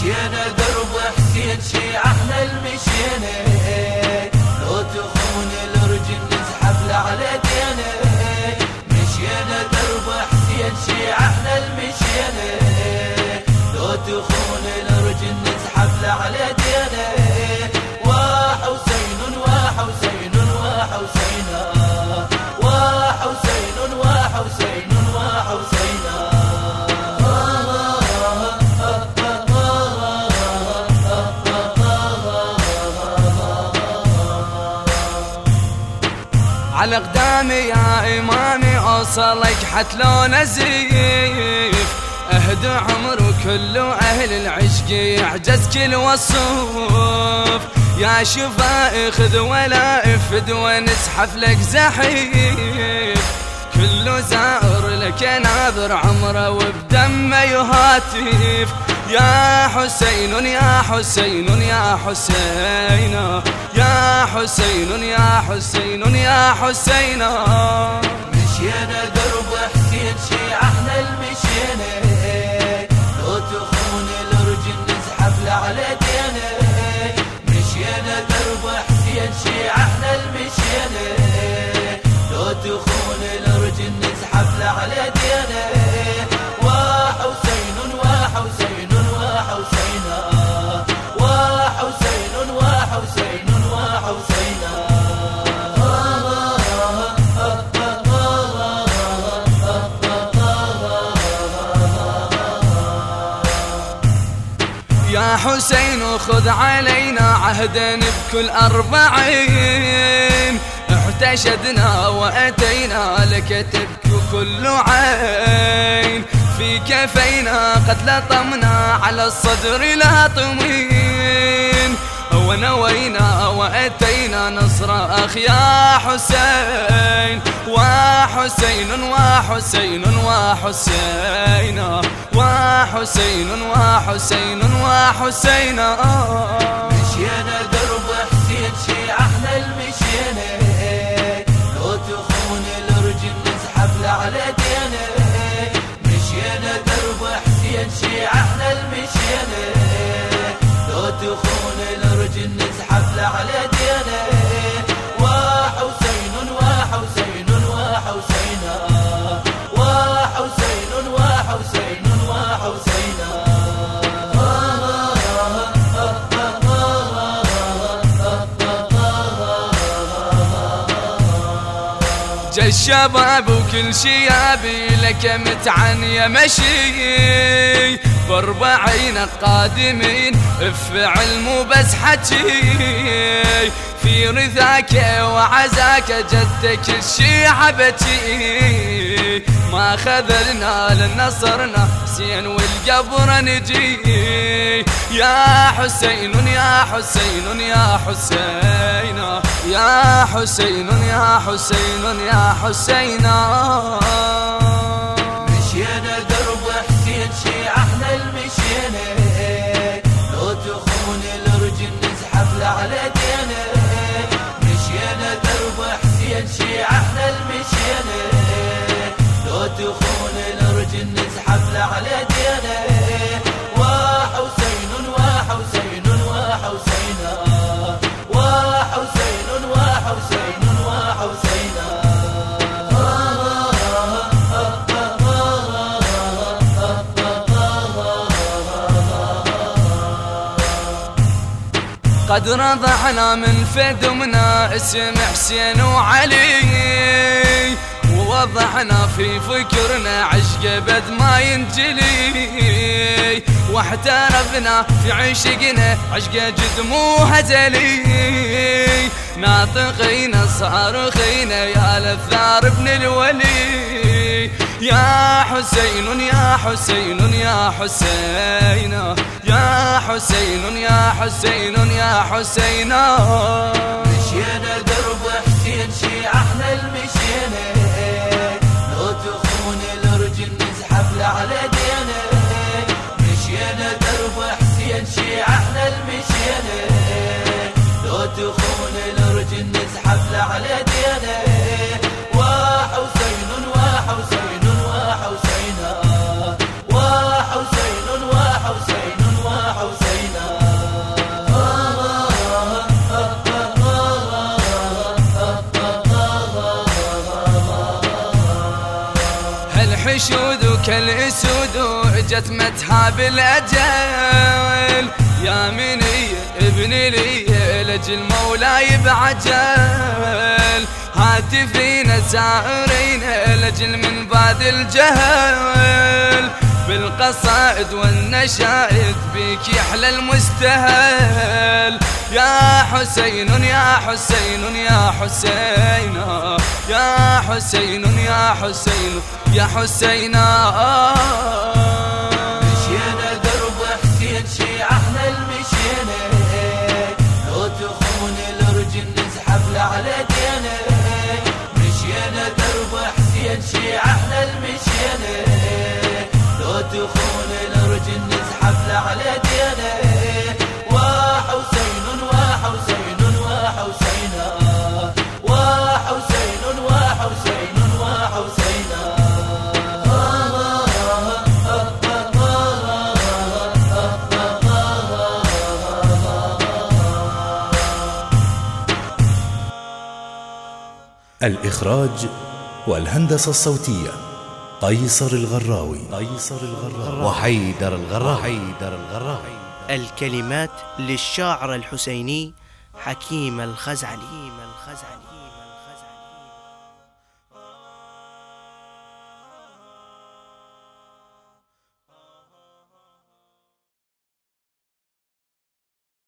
مشينا درب حسين شيع إحنا المشينا. لو تخون الرجل نزحف على على قدامي يا إمامي أوصلك حتى نزيف. أهدى عمر وكل أهل العشق يعجز كل وصوف. يا شفا خذ ولا إفد ونزحف لك زحيف. كل زائر لك ناظر عمره وبدمه يهاتف. يا حسين يا حسين يا حسين يا حسين يا حسين يا حسين. مشينا درب حسين شي إحنا المشينا. لو تخون مشينا درب حسين حسين خذ علينا عهدا بكل أربعين. احتشدنا وأتينا لك تبكي كل عين. في كفينا قد لطمنا على الصدر لا طمين ونوينا وأتينا نصر أخ يا حسين وحسين وحسين وحسين وحسين وحسين وحسين. مشينا نزحف الشباب وكل شيابي لك متعن يا مشي. بأربعين قادمين بفعل مو بس حكي في رثاك وعزاك جدك الشيعة ما خذلنا لنصرنا حسين والقبر نجي. يا حسين يا حسين يا حسين يا حسين يا حسين يا حسين. مشينا قد رضعنا من فدمنا اسم حسين وعلي ووضحنا في فكرنا عشق بد ما ينجلي. واحترفنا في عشقنا عشق جد مو هزلي. ناطقين صارخين يا للثار ابن الولي. يا حسين يا حسين يا حسين. يا حسين يا حسين يا حسين. مشينا درب حسين شي إحنا المشينا على الاسود وحسين وحسين وحسينا الحشود كالاسود جت متحاب الأجل. يا مني ابن لي لجل مولاي بعجل. هاتفين سائرين لجل من بعد الجهل. بالقصائد والنشائد بيك يحلى المستهل. يا حسين يا حسين يا حسين يا حسين يا حسين يا حسين. مشينا تخون الرجل نزحف على دينا وحسين وحسين وحسين وحسين وحسين وحسين الإخراج والهندسة الصوتية. قيصر الغراوي. قيصر الغراوي. وحيدر الغراوي. حيدر الغراوي. الكلمات للشاعر الحسيني حكيم الخزعلي. الخزعلي.